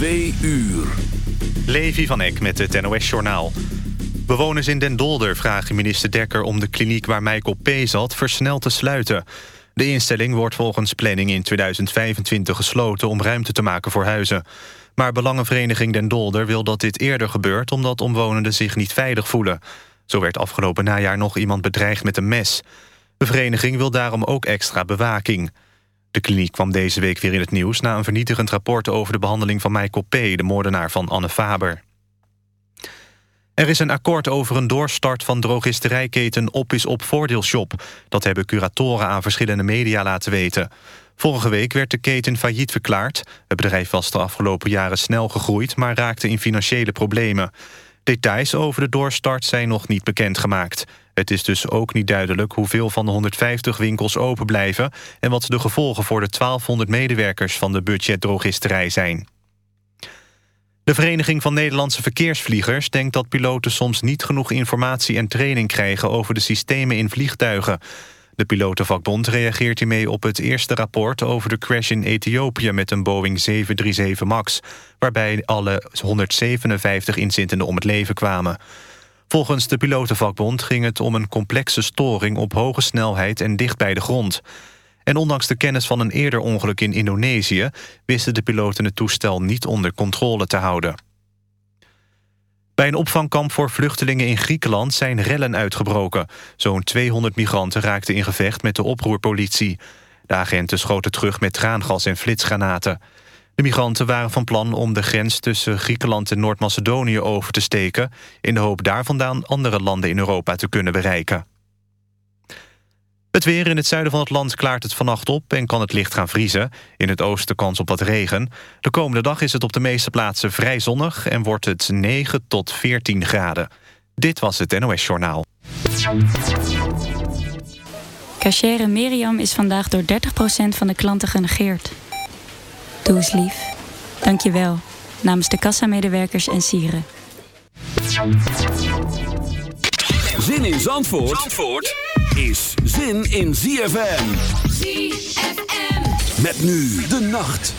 Twee uur. Levi van Eck met het NOS-journaal. Bewoners in Den Dolder vragen minister Dekker om de kliniek waar Michael P. zat versneld te sluiten. De instelling wordt volgens planning in 2025 gesloten om ruimte te maken voor huizen. Maar Belangenvereniging Den Dolder wil dat dit eerder gebeurt omdat omwonenden zich niet veilig voelen. Zo werd afgelopen najaar nog iemand bedreigd met een mes. De vereniging wil daarom ook extra bewaking. De kliniek kwam deze week weer in het nieuws... na een vernietigend rapport over de behandeling van Michael P., de moordenaar van Anne Faber. Er is een akkoord over een doorstart van drogisterijketen Op is Op Voordeelshop. Dat hebben curatoren aan verschillende media laten weten. Vorige week werd de keten failliet verklaard. Het bedrijf was de afgelopen jaren snel gegroeid... maar raakte in financiële problemen. Details over de doorstart zijn nog niet bekendgemaakt. Het is dus ook niet duidelijk hoeveel van de 150 winkels open blijven... en wat de gevolgen voor de 1200 medewerkers van de budgetdrogisterij zijn. De Vereniging van Nederlandse Verkeersvliegers denkt dat piloten soms niet genoeg informatie en training krijgen over de systemen in vliegtuigen. De pilotenvakbond reageert hiermee op het eerste rapport over de crash in Ethiopië met een Boeing 737 MAX, waarbij alle 157 inzittenden om het leven kwamen. Volgens de pilotenvakbond ging het om een complexe storing op hoge snelheid en dicht bij de grond. En ondanks de kennis van een eerder ongeluk in Indonesië... wisten de piloten het toestel niet onder controle te houden. Bij een opvangkamp voor vluchtelingen in Griekenland zijn rellen uitgebroken. Zo'n 200 migranten raakten in gevecht met de oproerpolitie. De agenten schoten terug met traangas en flitsgranaten. De migranten waren van plan om de grens tussen Griekenland en Noord-Macedonië over te steken... in de hoop daar vandaan andere landen in Europa te kunnen bereiken. Het weer in het zuiden van het land klaart het vannacht op en kan het licht gaan vriezen. In het oosten kans op wat regen. De komende dag is het op de meeste plaatsen vrij zonnig... en wordt het 9 tot 14 graden. Dit was het NOS Journaal. Cachere Miriam is vandaag door 30% van de klanten genegeerd. Doe eens lief. Dank je wel. Namens de kassamedewerkers en sieren. Zin in Zandvoort, Zandvoort is zin in ZFM. ZFM. Met nu de nacht.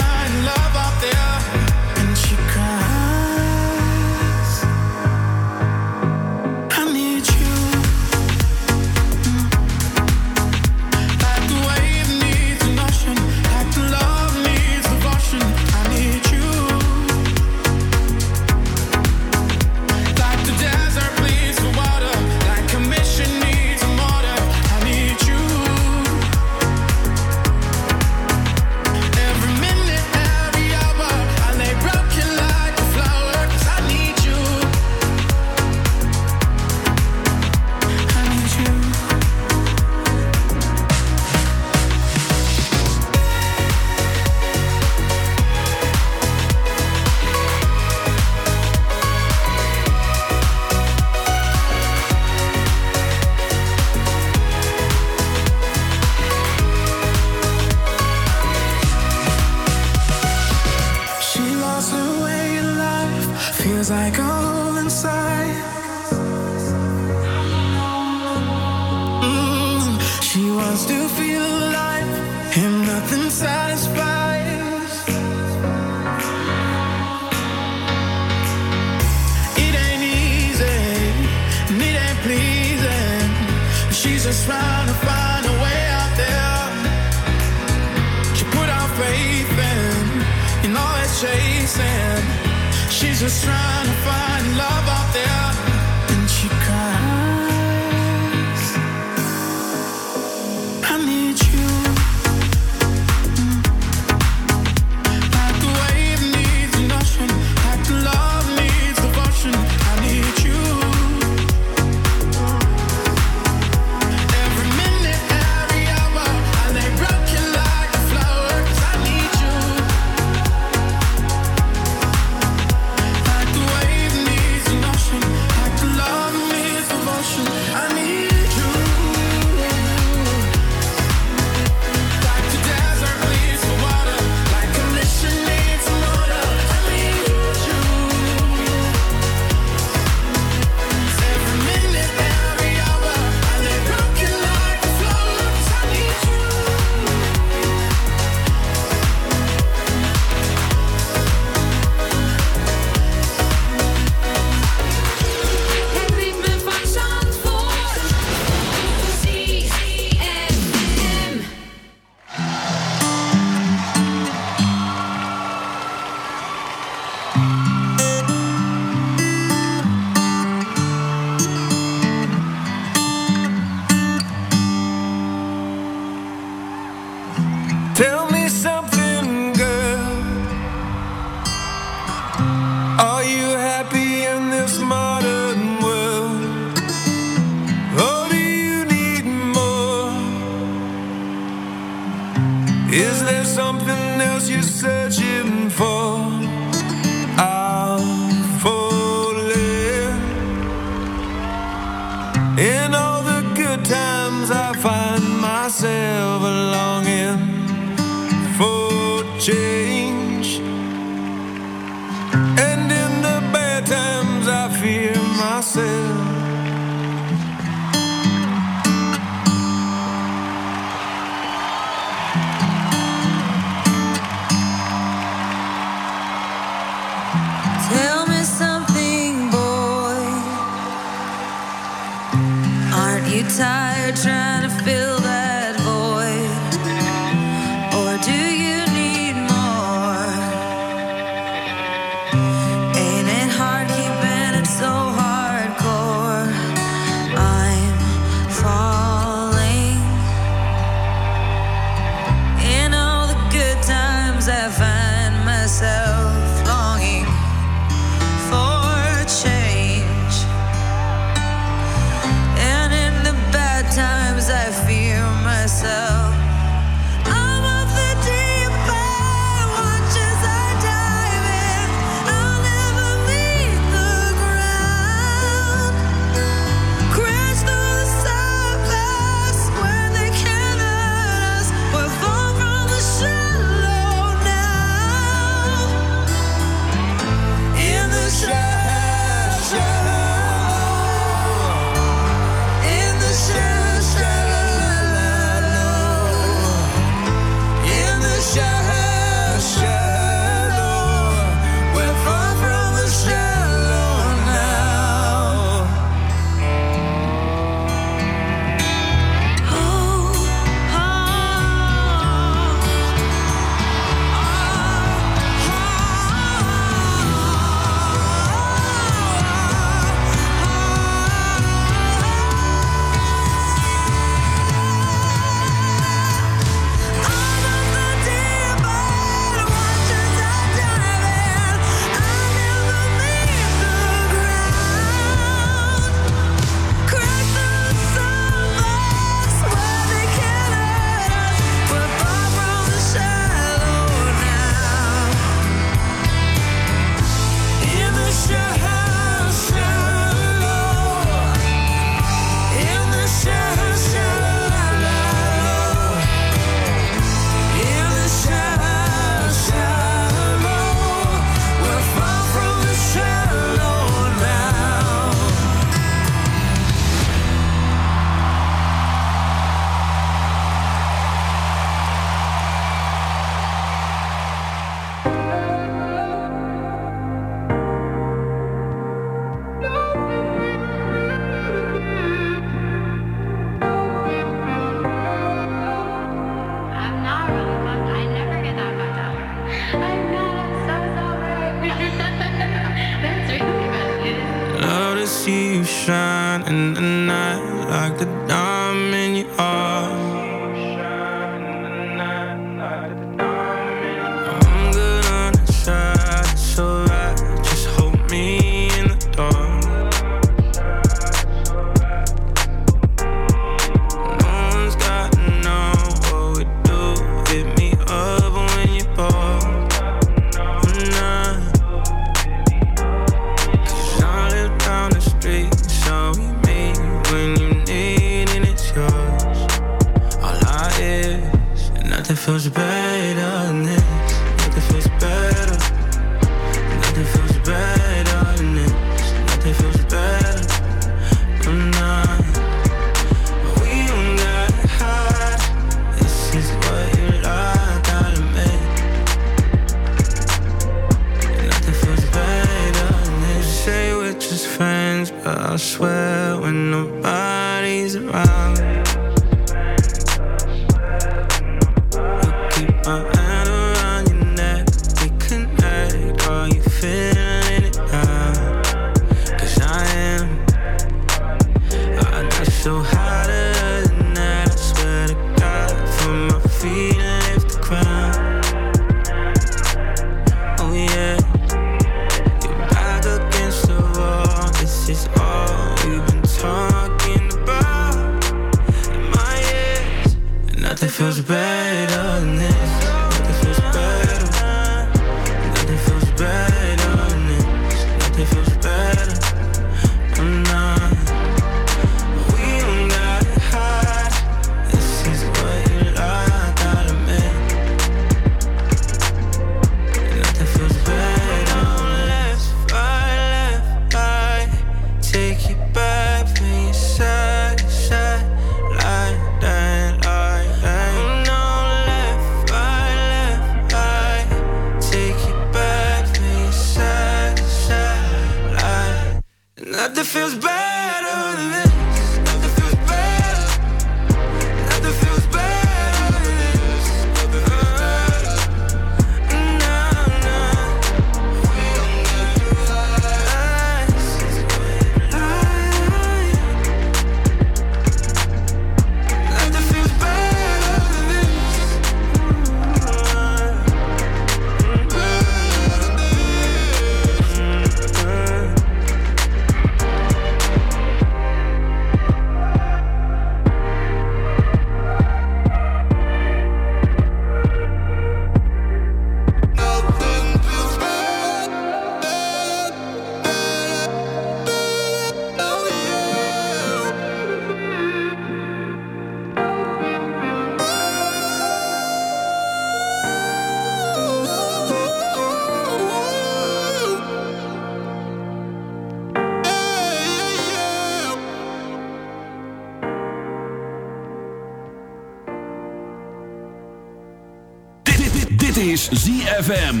ZFM.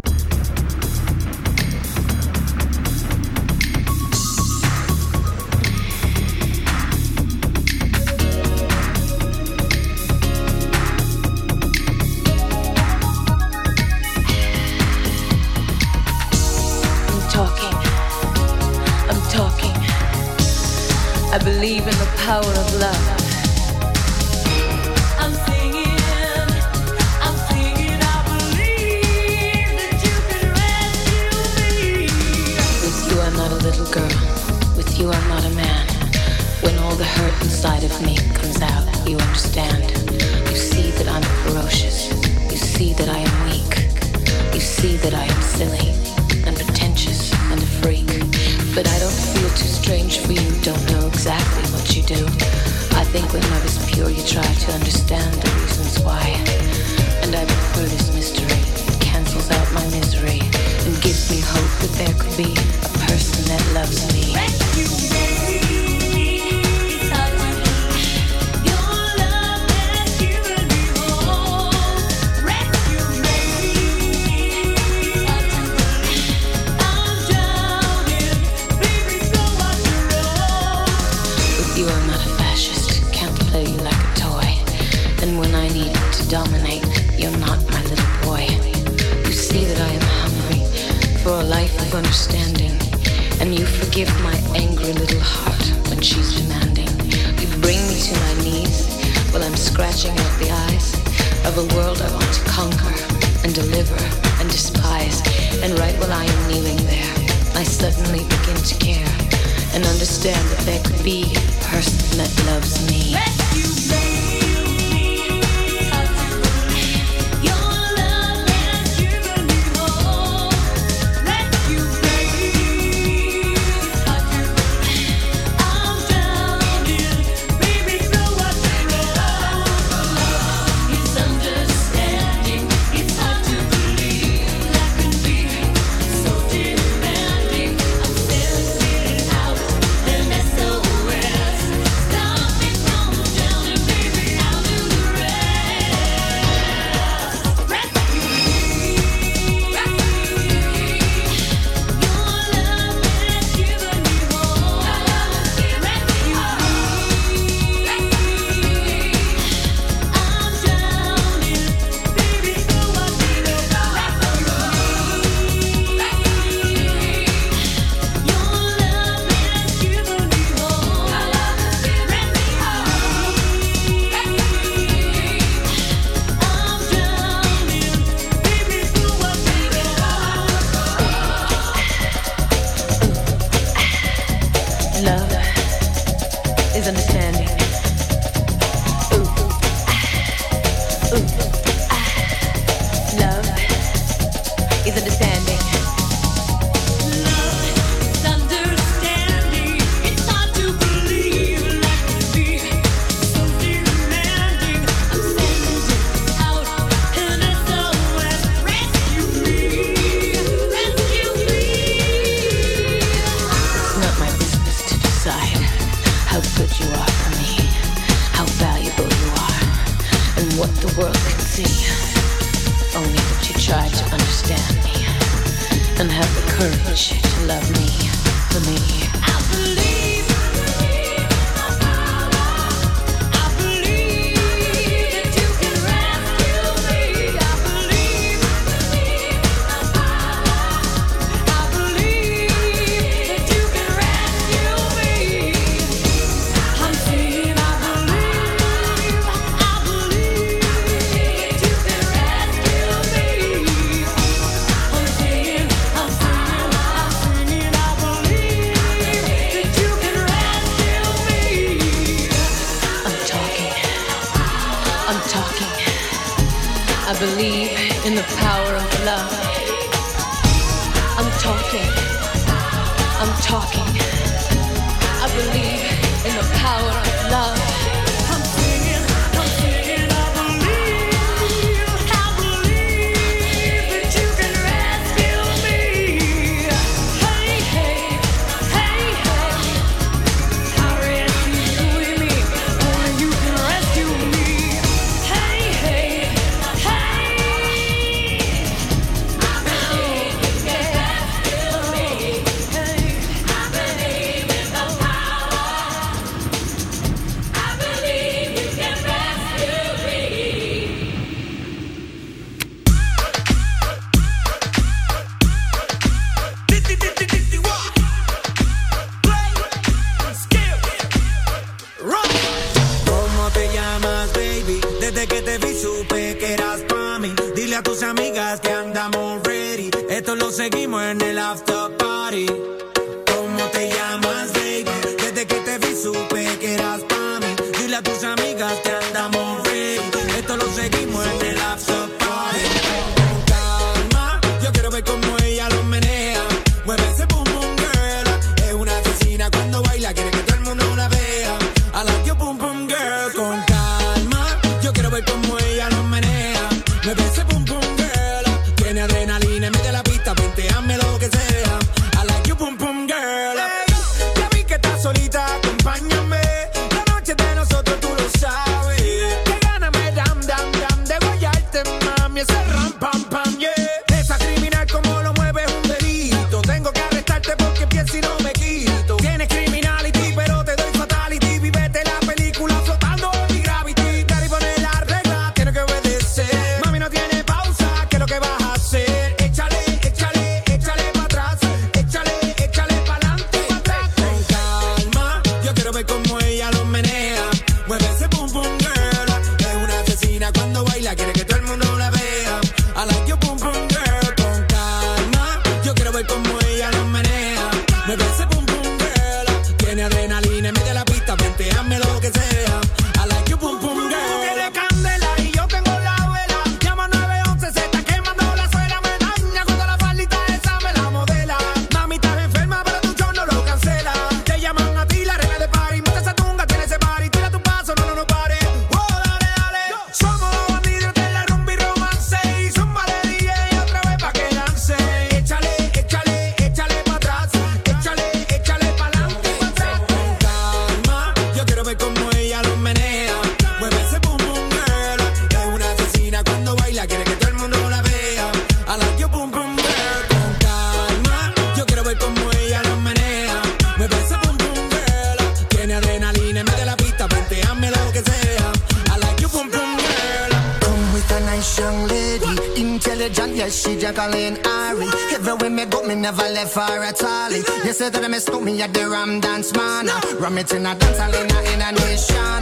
religion, yes, she juggling Ari. Everywhere me go, me never left her at all. You say that I mistook me at the Ram Dance Man. Ram it in a dance, I in a, nation.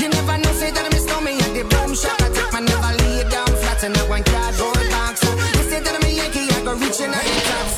You never know, say that I mistook me at the Boom Shop. I take my never lay down flat in a one cardboard box. You say that I'm a Yankee, I go reaching a the top.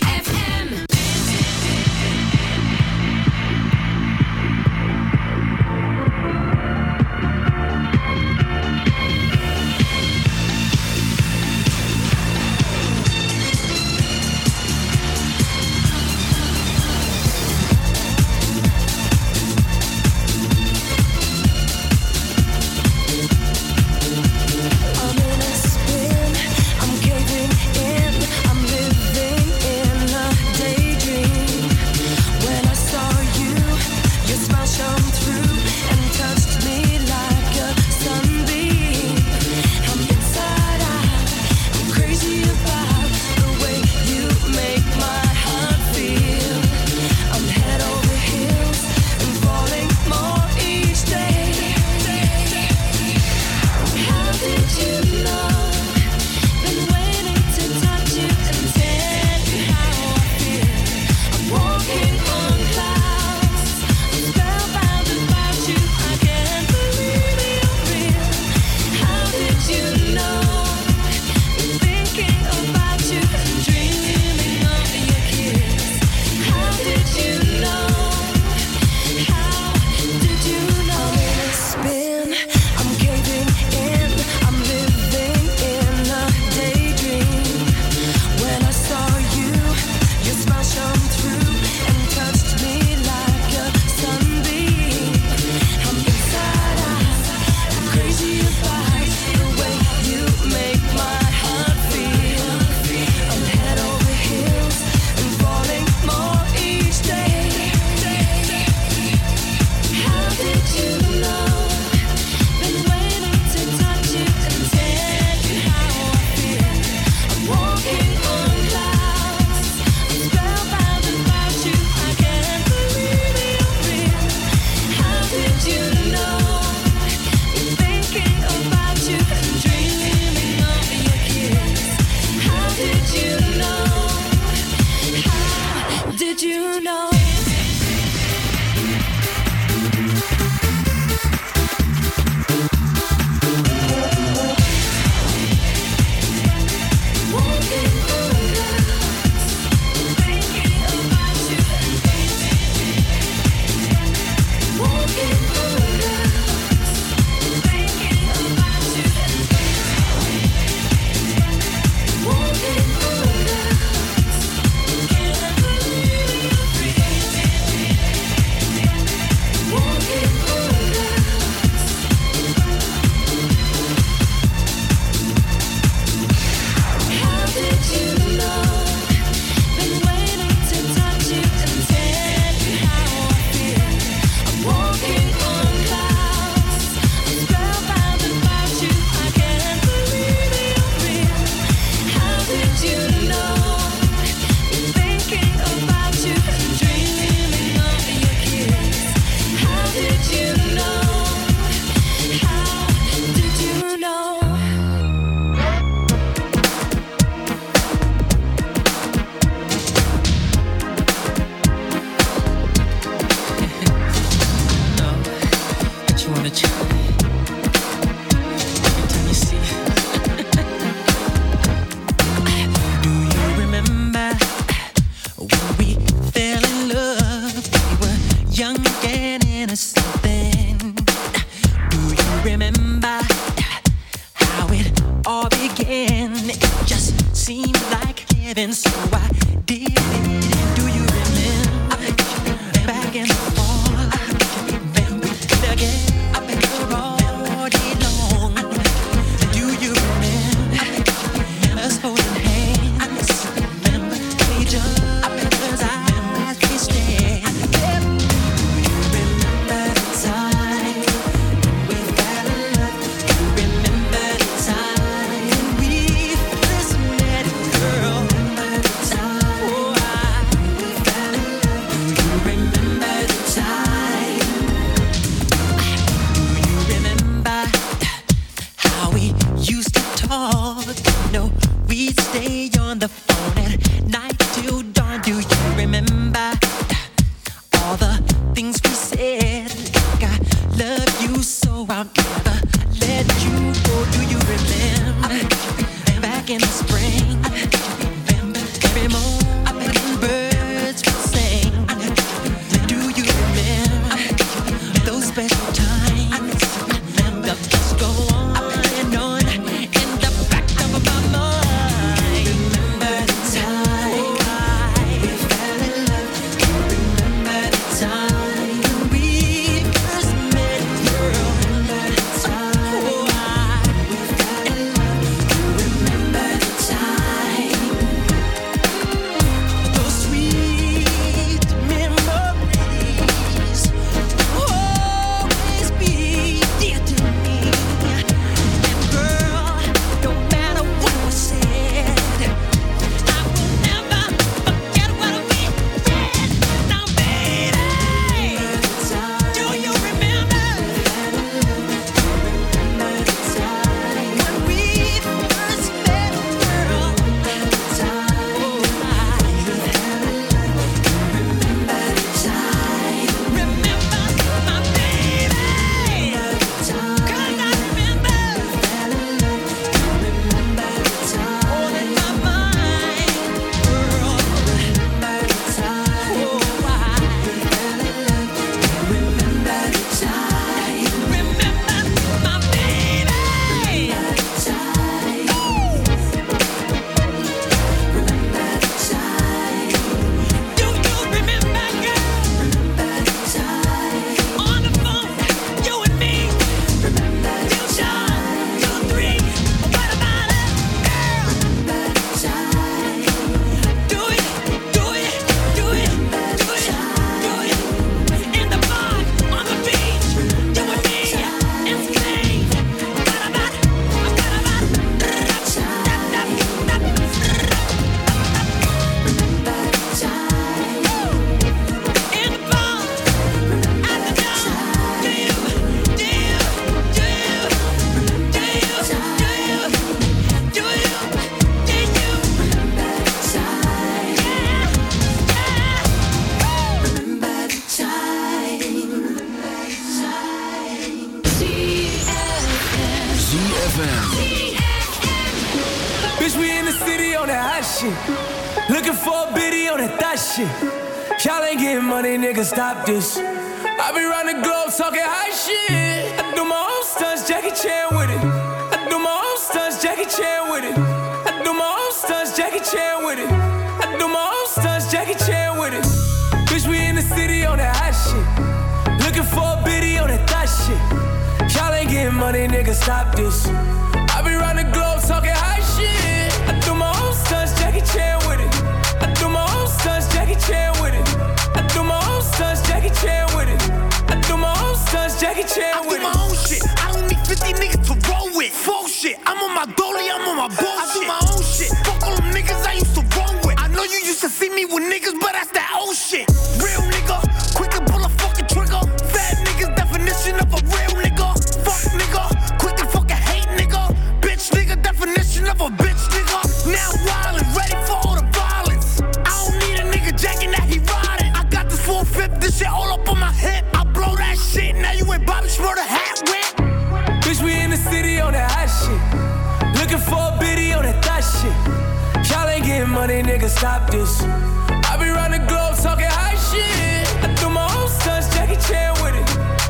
many niggas stop this. I be round the globe talking high shit. I threw my own sons, Jackie Chan with it.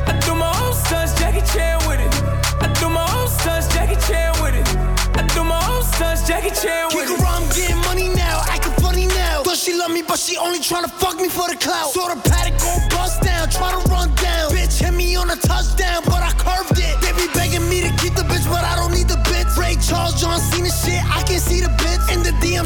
I threw my own sons, Jackie Chan with it. I threw my own sons, Jackie Chan with it. I threw my own sons, Jackie Chan with it. I'm getting money now. acting funny now. Thought she love me, but she only tryna fuck me for the clout. Saw the paddock go bust down, try to run down. Bitch hit me on a touchdown, but I curved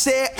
said,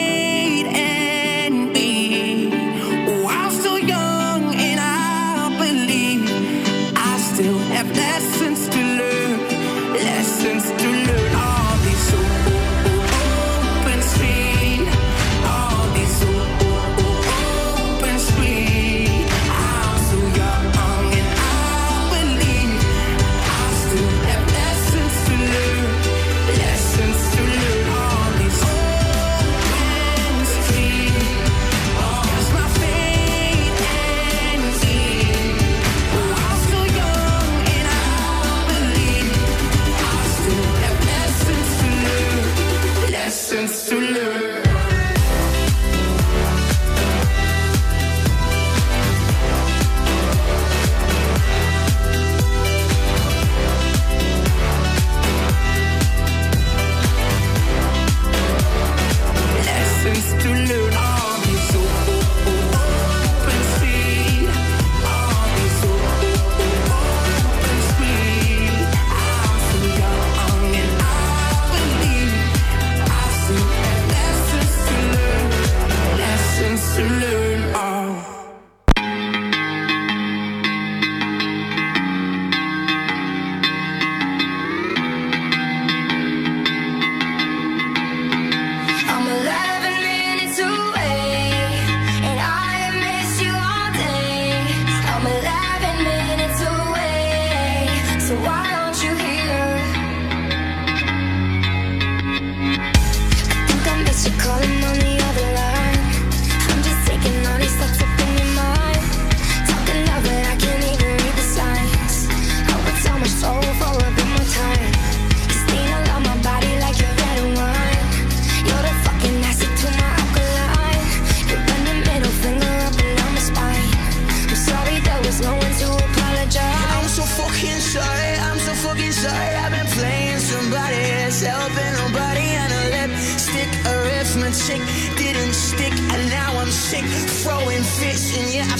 Throwing fits, and yeah, I've